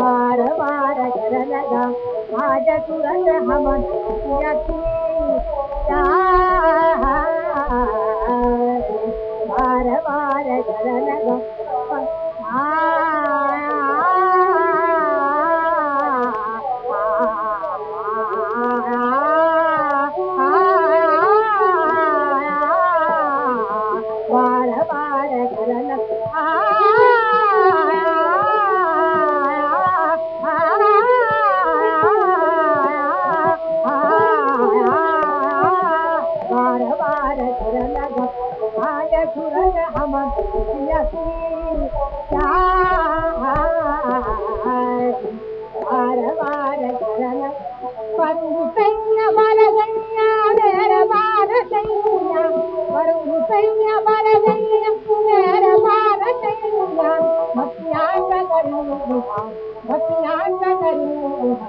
बार घर तुरंत हम खुशिया की बार घर लगा बार बार घर लगा आज तुरंत हम खुशिया की बार बार घर लगा करूंगी सैया बार गैया मेरे बार सैया करूंगी सैया बार गैया मेरे बार सैया बत्तियां करूंगा बत्तियां करूंगा